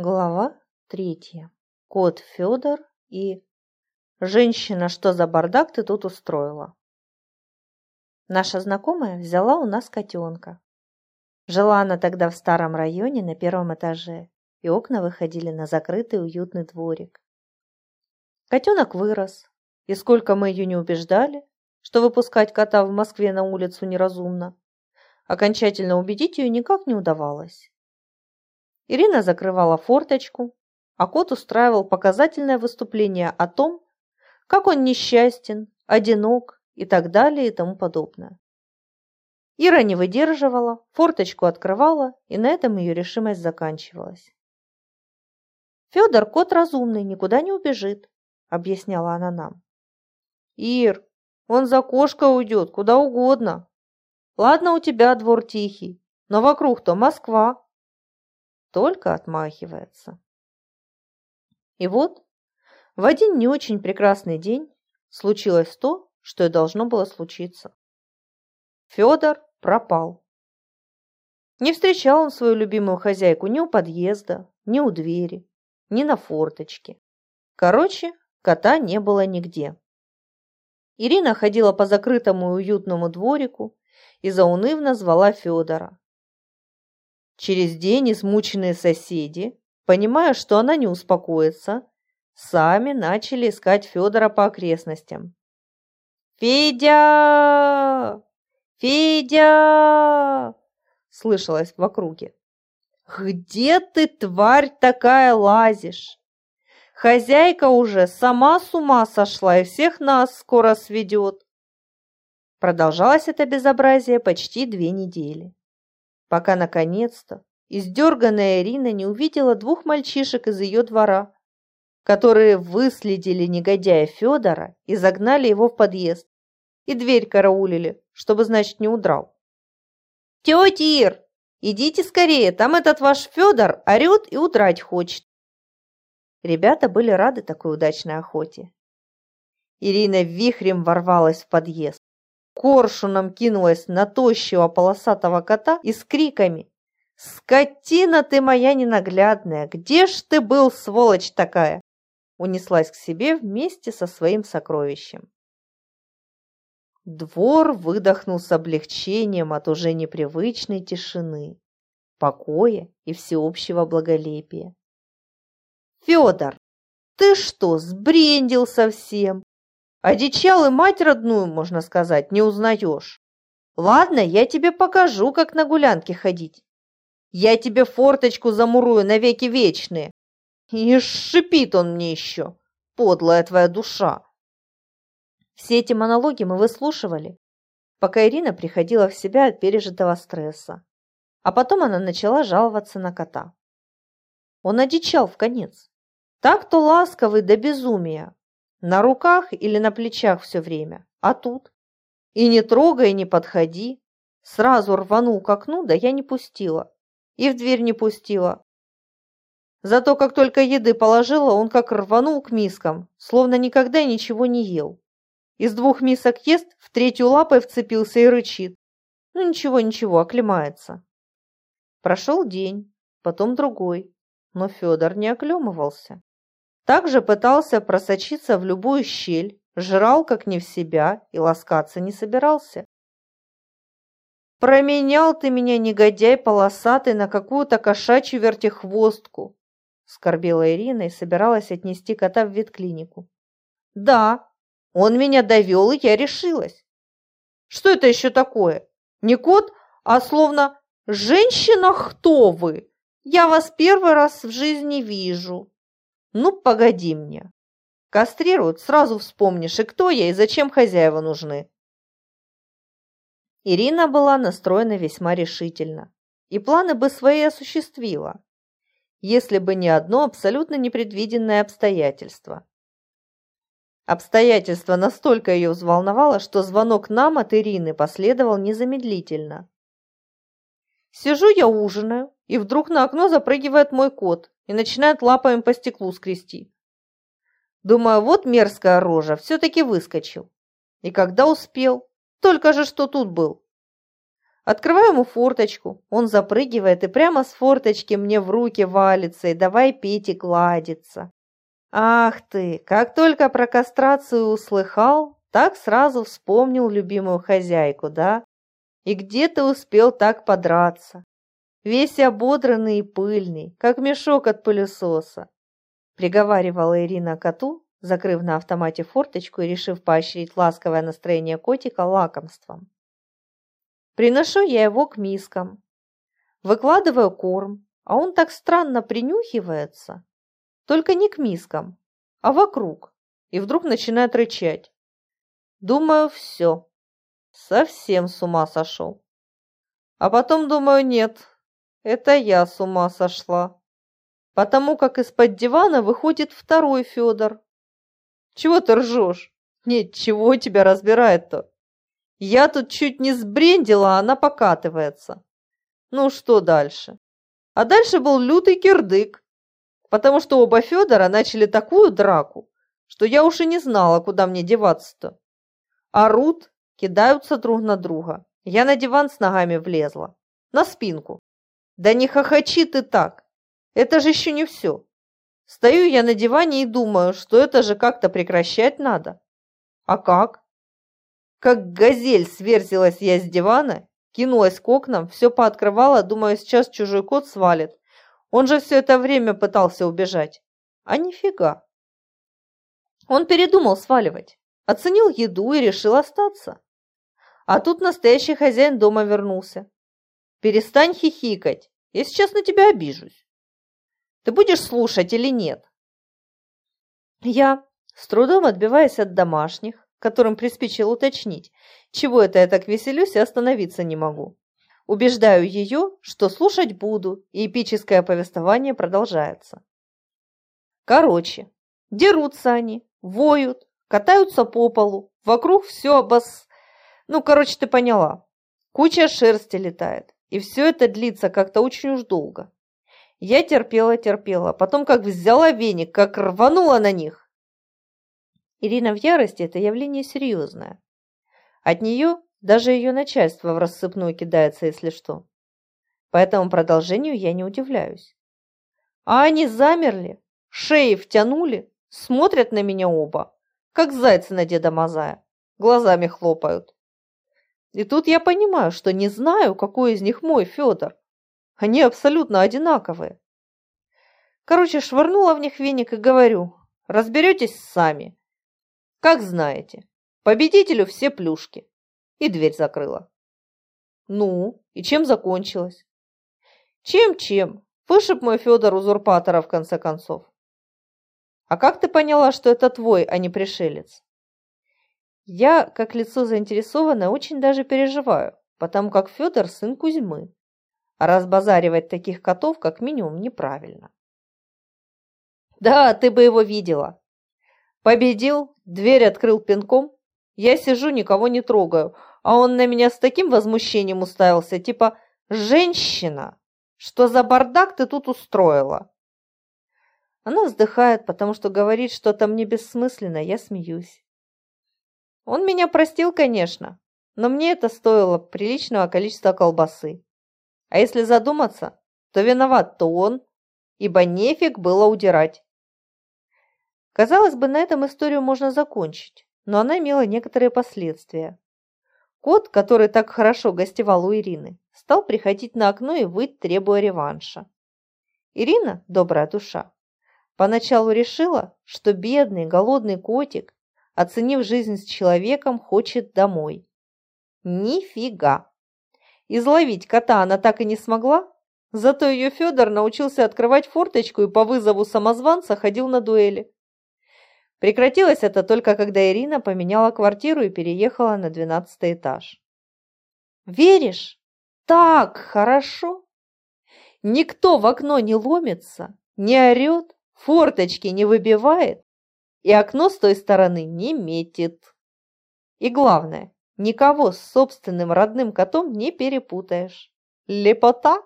Глава третья. Кот Федор и... Женщина, что за бардак ты тут устроила? Наша знакомая взяла у нас котенка. Жила она тогда в старом районе на первом этаже, и окна выходили на закрытый уютный дворик. Котенок вырос, и сколько мы ее не убеждали, что выпускать кота в Москве на улицу неразумно, окончательно убедить ее никак не удавалось. Ирина закрывала форточку, а кот устраивал показательное выступление о том, как он несчастен, одинок и так далее и тому подобное. Ира не выдерживала, форточку открывала, и на этом ее решимость заканчивалась. «Федор – кот разумный, никуда не убежит», – объясняла она нам. «Ир, он за кошкой уйдет, куда угодно. Ладно, у тебя двор тихий, но вокруг-то Москва, только отмахивается. И вот в один не очень прекрасный день случилось то, что и должно было случиться. Федор пропал. Не встречал он свою любимую хозяйку ни у подъезда, ни у двери, ни на форточке. Короче, кота не было нигде. Ирина ходила по закрытому и уютному дворику и заунывно звала Федора. Через день измученные соседи, понимая, что она не успокоится, сами начали искать Федора по окрестностям. «Федя! Федя!» слышалось в округе. «Где ты, тварь такая, лазишь? Хозяйка уже сама с ума сошла и всех нас скоро сведет». Продолжалось это безобразие почти две недели пока, наконец-то, издерганная Ирина не увидела двух мальчишек из ее двора, которые выследили негодяя Федора и загнали его в подъезд, и дверь караулили, чтобы, значит, не удрал. «Тетя Ир, идите скорее, там этот ваш Федор орет и удрать хочет». Ребята были рады такой удачной охоте. Ирина вихрем ворвалась в подъезд коршуном кинулась на тощего полосатого кота и с криками «Скотина ты моя ненаглядная! Где ж ты был, сволочь такая?» унеслась к себе вместе со своим сокровищем. Двор выдохнул с облегчением от уже непривычной тишины, покоя и всеобщего благолепия. «Федор, ты что, сбрендил совсем? Одичал и мать родную, можно сказать, не узнаешь. Ладно, я тебе покажу, как на гулянке ходить. Я тебе форточку замурую навеки вечные. И шипит он мне еще, подлая твоя душа. Все эти монологи мы выслушивали, пока Ирина приходила в себя от пережитого стресса. А потом она начала жаловаться на кота. Он одичал в конец. Так-то ласковый до безумия, на руках или на плечах все время. А тут? И не трогай, не подходи. Сразу рванул к окну, да я не пустила. И в дверь не пустила. Зато как только еды положила, он как рванул к мискам, словно никогда ничего не ел. Из двух мисок ест, в третью лапой вцепился и рычит. Ну ничего, ничего, оклемается. Прошел день, потом другой, но Федор не оклемывался. Также пытался просочиться в любую щель, жрал как не в себя и ласкаться не собирался. «Променял ты меня, негодяй полосатый, на какую-то кошачью вертихвостку!» скорбела Ирина и собиралась отнести кота в ветклинику. «Да, он меня довел, и я решилась. Что это еще такое? Не кот, а словно «Женщина, кто вы? Я вас первый раз в жизни вижу!» Ну, погоди мне. Кастрируют, сразу вспомнишь, и кто я, и зачем хозяева нужны. Ирина была настроена весьма решительно, и планы бы свои осуществила, если бы не одно абсолютно непредвиденное обстоятельство. Обстоятельство настолько ее взволновало, что звонок нам от Ирины последовал незамедлительно. Сижу я ужинаю, и вдруг на окно запрыгивает мой кот и начинает лапами по стеклу скрести. Думаю, вот мерзкая рожа, все-таки выскочил. И когда успел? Только же что тут был. Открываю ему форточку, он запрыгивает и прямо с форточки мне в руки валится и давай пить и гладиться. Ах ты, как только про кастрацию услыхал, так сразу вспомнил любимую хозяйку, да? И где ты успел так подраться? Весь ободранный и пыльный, как мешок от пылесоса. Приговаривала Ирина коту, закрыв на автомате форточку и решив поощрить ласковое настроение котика лакомством. Приношу я его к мискам. Выкладываю корм, а он так странно принюхивается. Только не к мискам, а вокруг. И вдруг начинает рычать. Думаю, все. Совсем с ума сошел. А потом думаю, нет, это я с ума сошла. Потому как из-под дивана выходит второй Федор. Чего ты ржешь? Нет, чего тебя разбирает-то? Я тут чуть не сбрендила, а она покатывается. Ну что дальше? А дальше был лютый кирдык, потому что оба Федора начали такую драку, что я уж и не знала, куда мне деваться-то. Орут, кидаются друг на друга. Я на диван с ногами влезла, на спинку. Да не хохочи ты так, это же еще не все. Стою я на диване и думаю, что это же как-то прекращать надо. А как? Как газель сверзилась я с дивана, кинулась к окнам, все пооткрывала, думаю, сейчас чужой кот свалит. Он же все это время пытался убежать. А нифига. Он передумал сваливать, оценил еду и решил остаться. А тут настоящий хозяин дома вернулся. Перестань хихикать, я сейчас на тебя обижусь. Ты будешь слушать или нет? Я, с трудом отбиваясь от домашних, которым приспичило уточнить, чего это я так веселюсь и остановиться не могу. Убеждаю ее, что слушать буду, и эпическое повествование продолжается. Короче, дерутся они, воют, катаются по полу, вокруг все обос... Ну, короче, ты поняла. Куча шерсти летает, и все это длится как-то очень уж долго. Я терпела-терпела, потом как взяла веник, как рванула на них, Ирина в ярости – это явление серьезное. От нее даже ее начальство в рассыпную кидается, если что. Поэтому продолжению я не удивляюсь. А они замерли, шеи втянули, смотрят на меня оба, как зайцы на Деда Мазая, глазами хлопают. И тут я понимаю, что не знаю, какой из них мой Федор. Они абсолютно одинаковые. Короче, швырнула в них веник и говорю, разберетесь сами. Как знаете, победителю все плюшки. И дверь закрыла. Ну, и чем закончилось? Чем-чем? Вышиб мой Федор узурпатора в конце концов. А как ты поняла, что это твой, а не пришелец? Я, как лицо заинтересованное, очень даже переживаю, потому как Федор сын Кузьмы. А разбазаривать таких котов как минимум неправильно. Да, ты бы его видела. Победил, дверь открыл пинком. Я сижу, никого не трогаю, а он на меня с таким возмущением уставился, типа «Женщина, что за бардак ты тут устроила?» Она вздыхает, потому что говорит что-то мне бессмысленно, я смеюсь. Он меня простил, конечно, но мне это стоило приличного количества колбасы. А если задуматься, то виноват-то он, ибо нефиг было удирать. Казалось бы, на этом историю можно закончить, но она имела некоторые последствия. Кот, который так хорошо гостевал у Ирины, стал приходить на окно и выть, требуя реванша. Ирина, добрая душа, поначалу решила, что бедный, голодный котик, оценив жизнь с человеком, хочет домой. Нифига! Изловить кота она так и не смогла, зато ее Федор научился открывать форточку и по вызову самозванца ходил на дуэли. Прекратилось это только когда Ирина поменяла квартиру и переехала на двенадцатый этаж. Веришь? Так хорошо. Никто в окно не ломится, не орет, форточки не выбивает, и окно с той стороны не метит. И главное, никого с собственным родным котом не перепутаешь. Лепота!